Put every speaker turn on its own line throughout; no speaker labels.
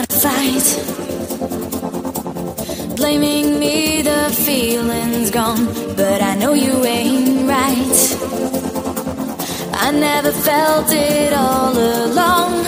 wanna fight. Blaming me, the feeling's gone, but I know you ain't right. I never felt it all along.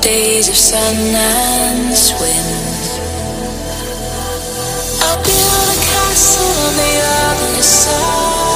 days of sun and wind. I'll build a castle on the
other side.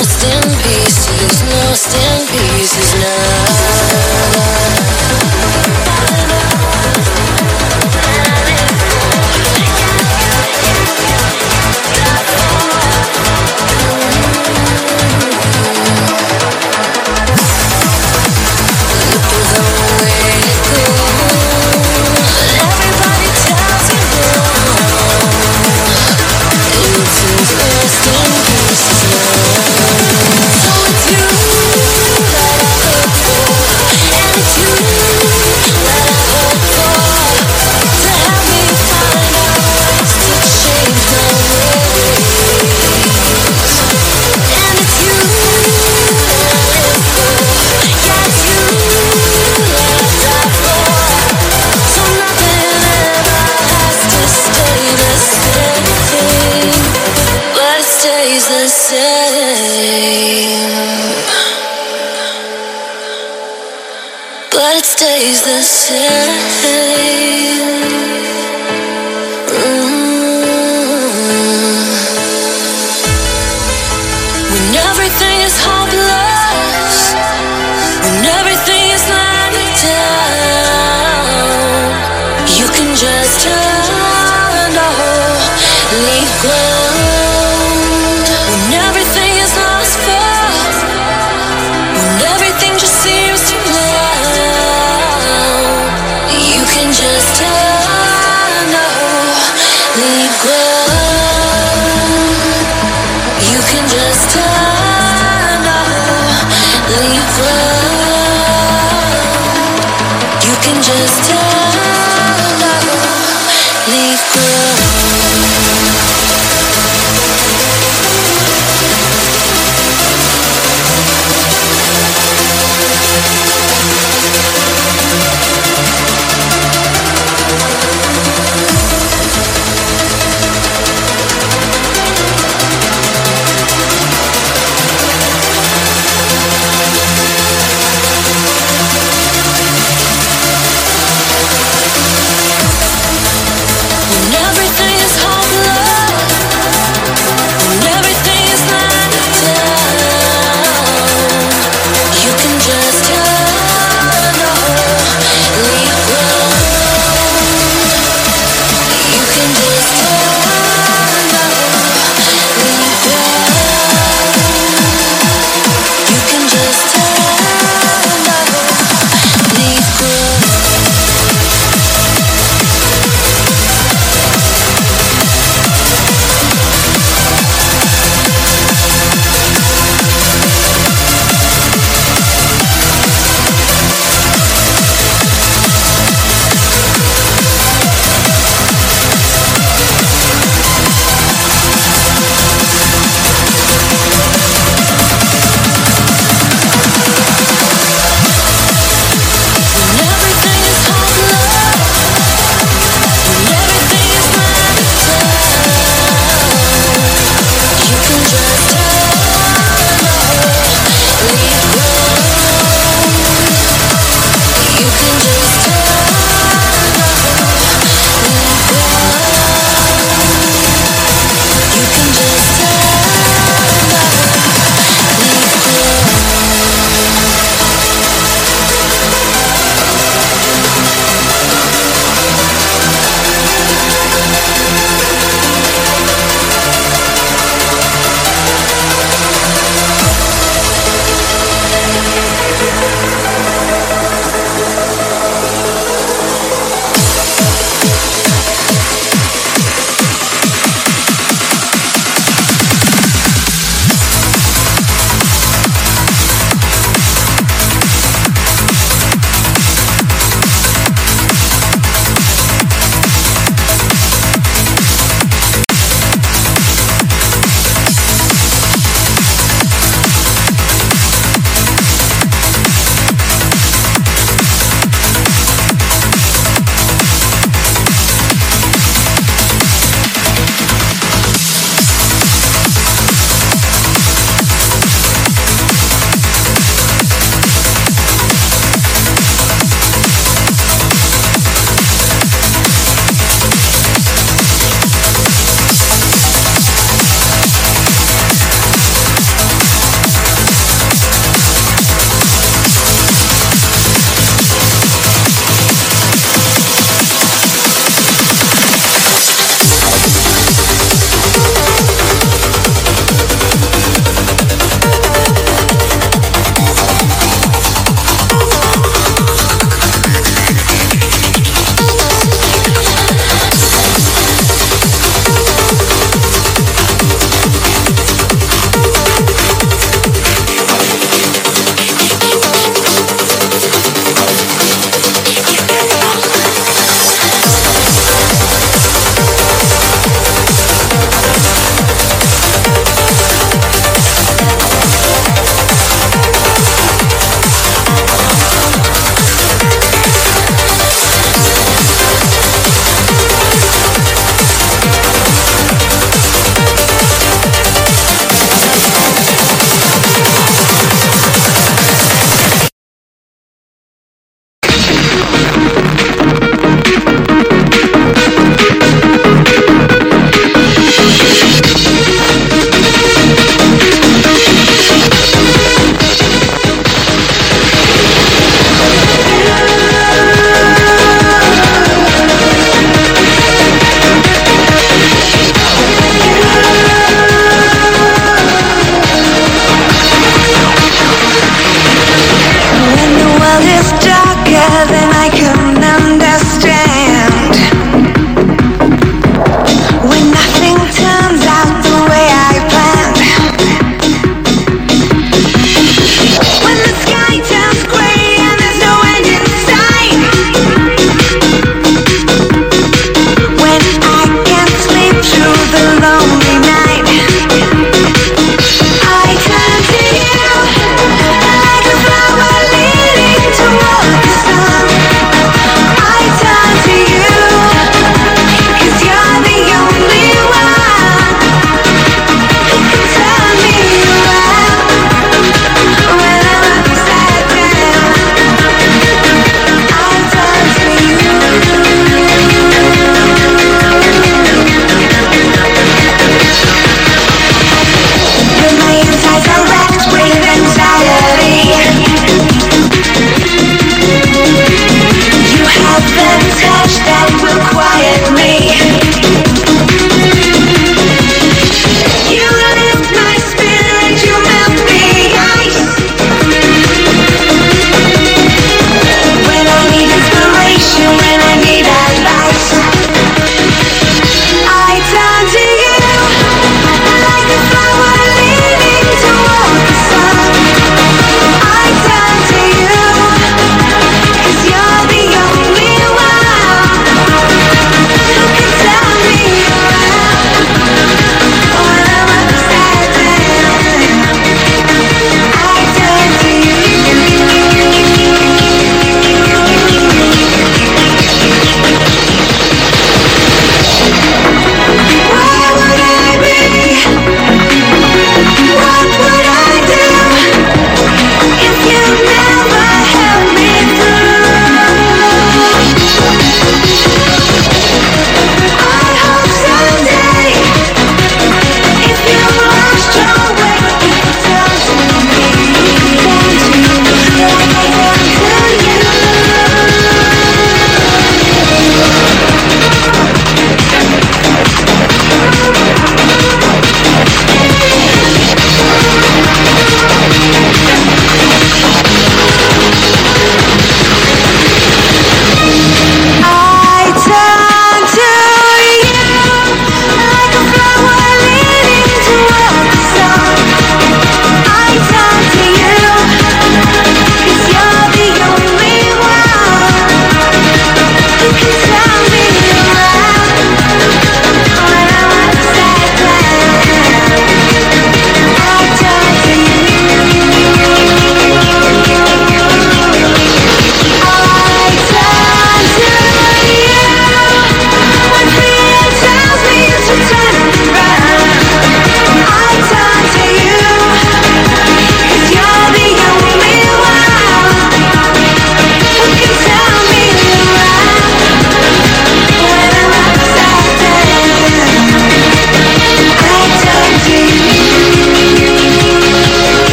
lost in pieces, lost in pieces now.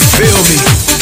Feel me?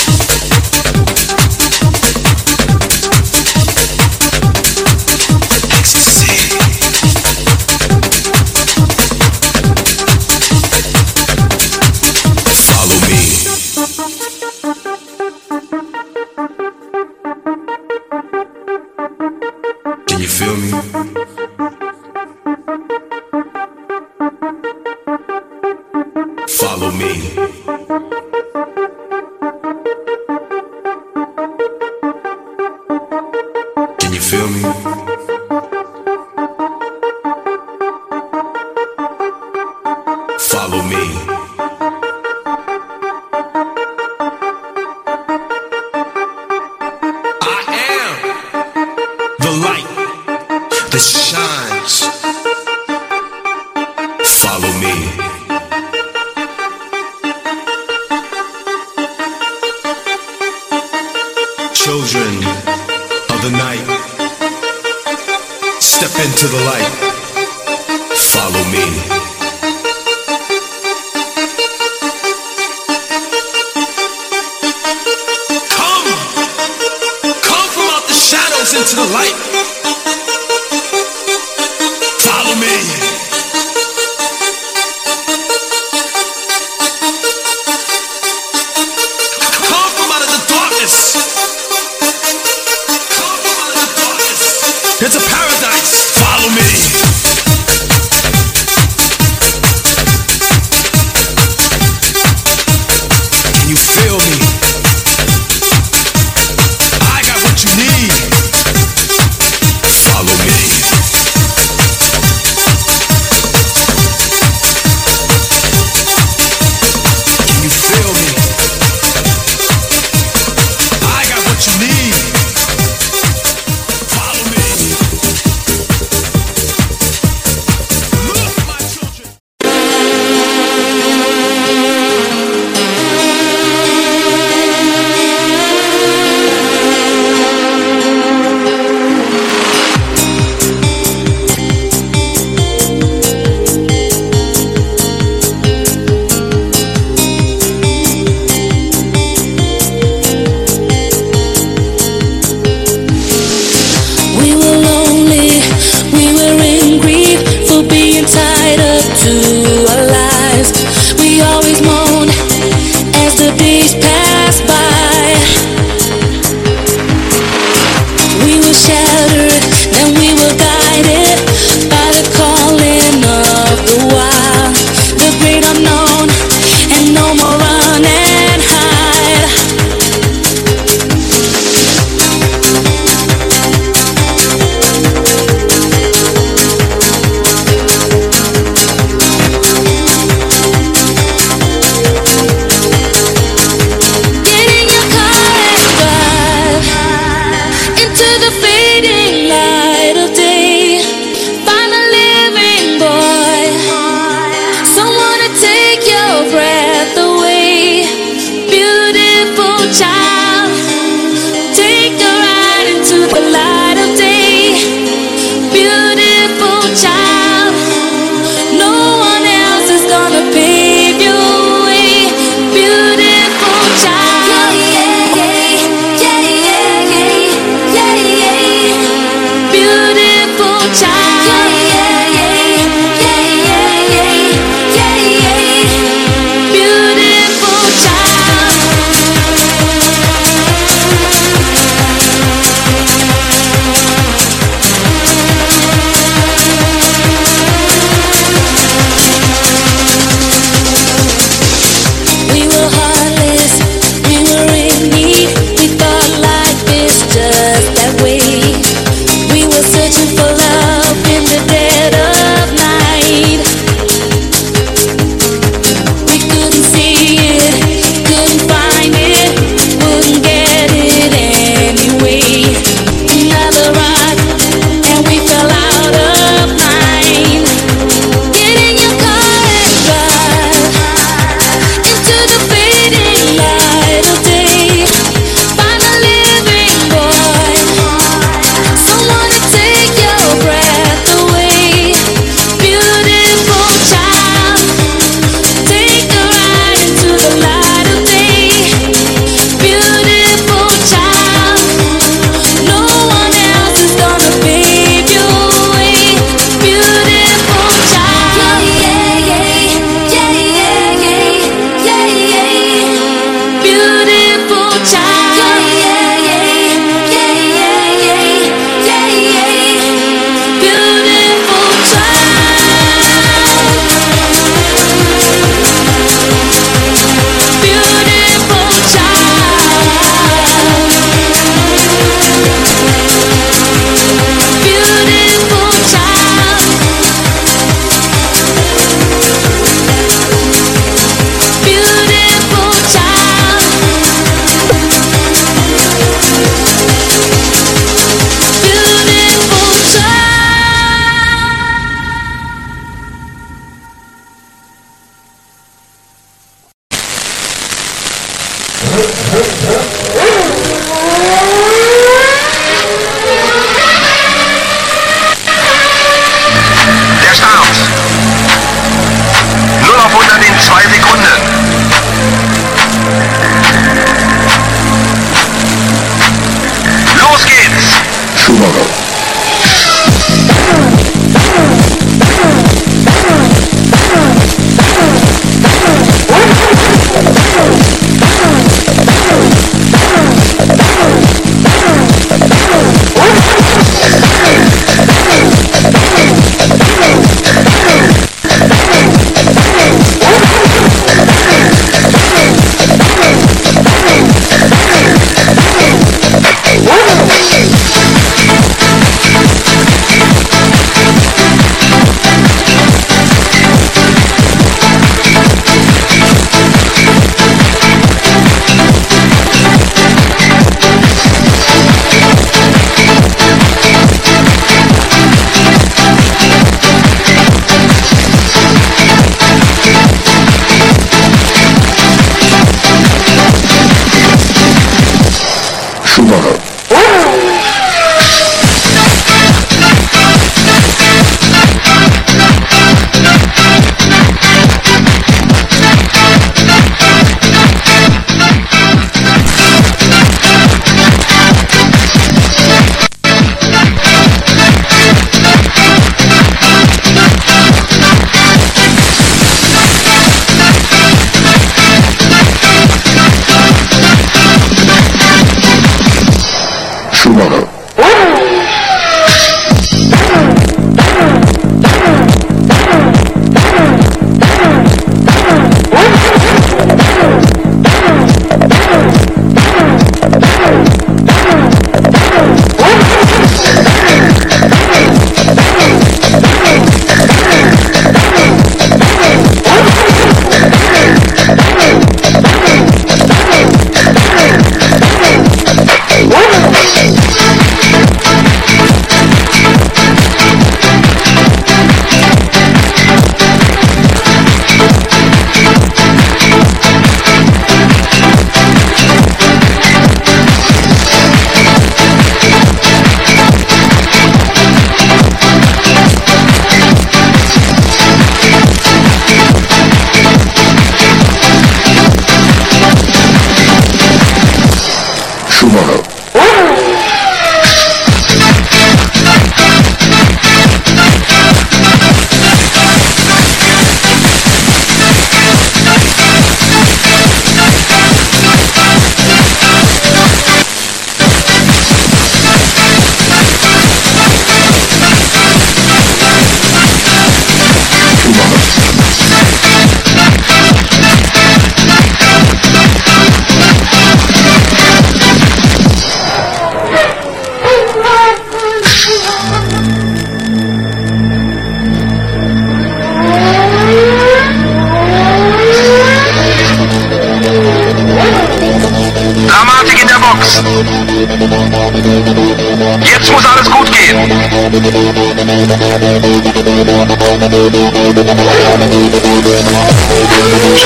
Schon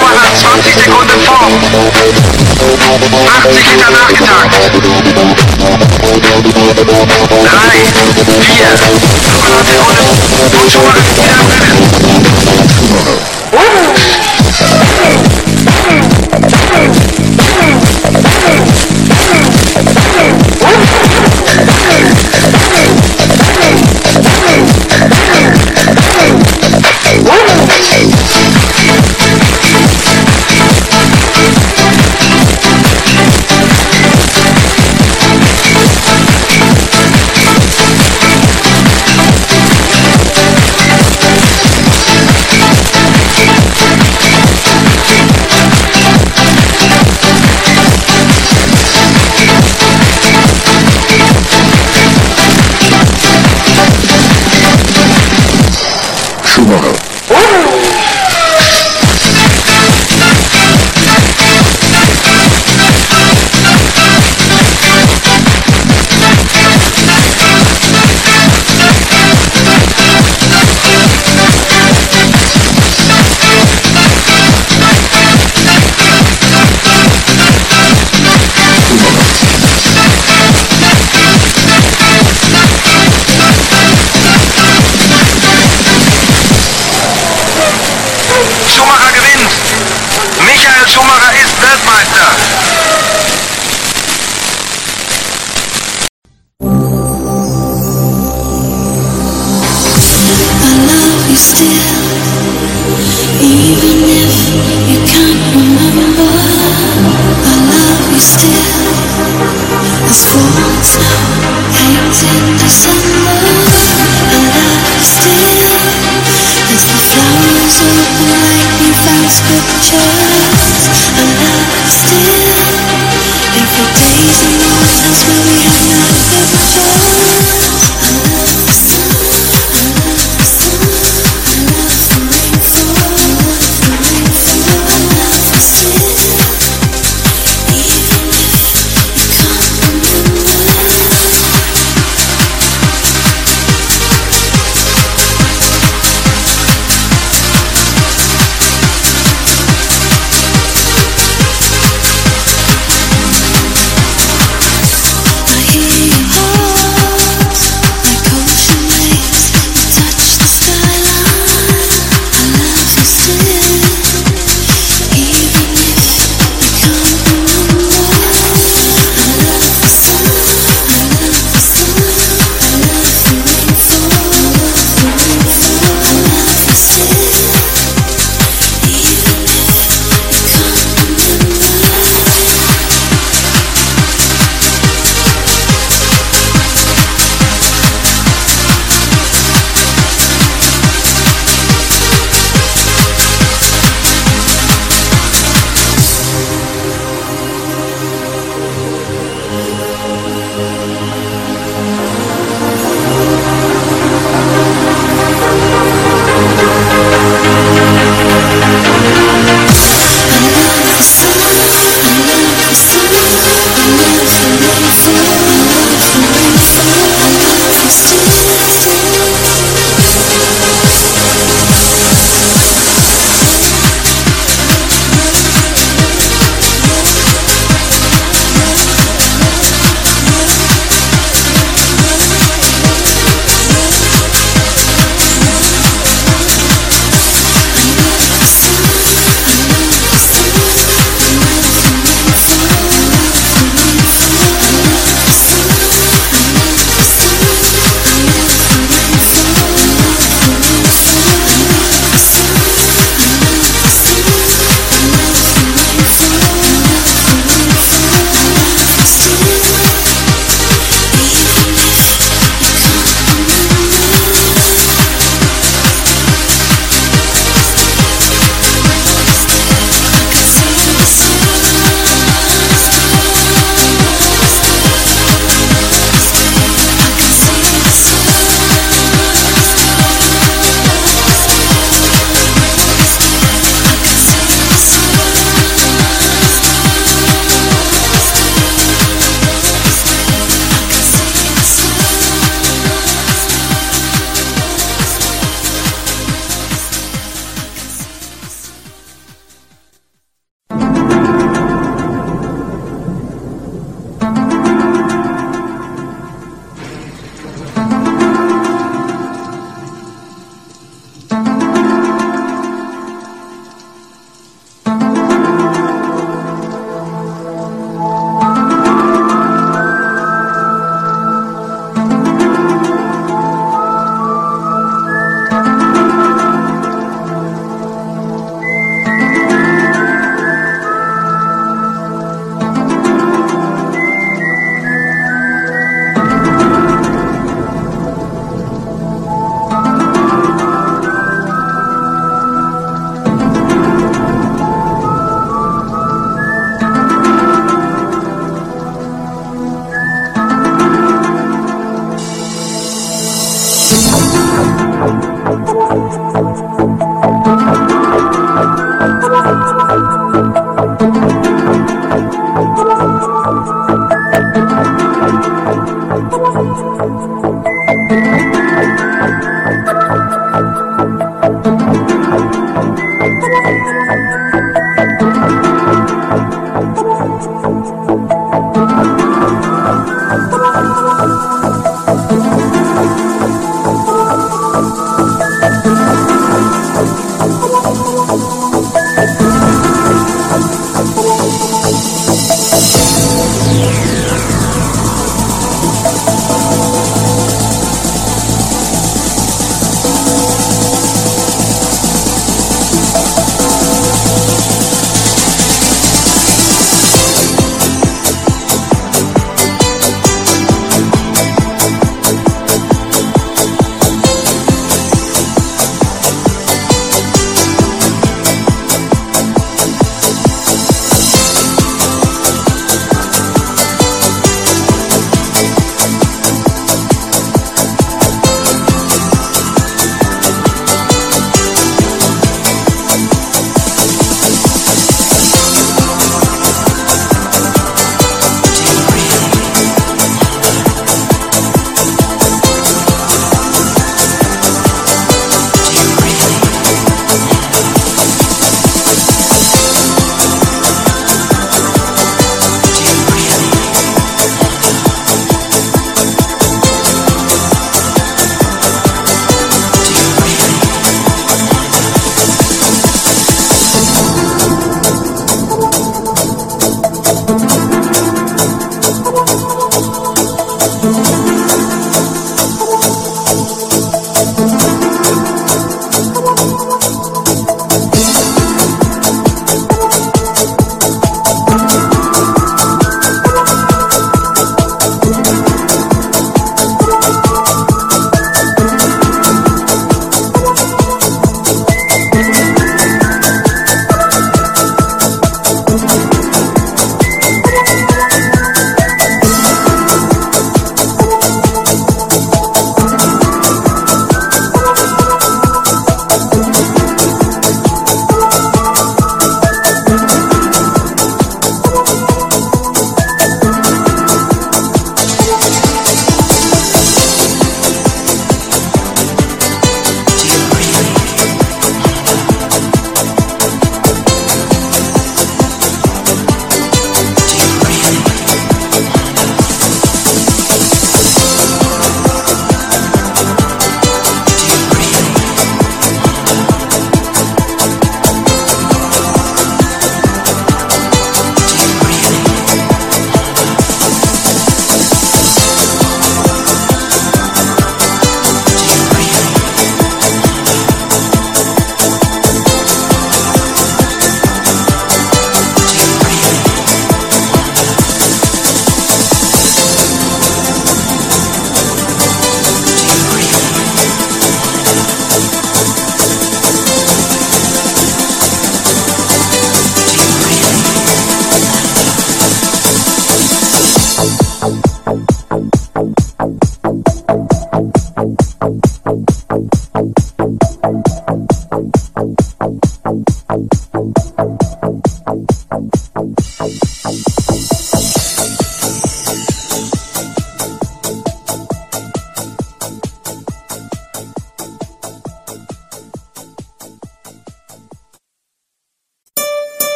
mal nach 20 Sekunden vor. 80 Liter nachgetankt. 3, 4, 5 Sekunden und schon mal wieder am
flowers open love still, every day's a moment else where we have no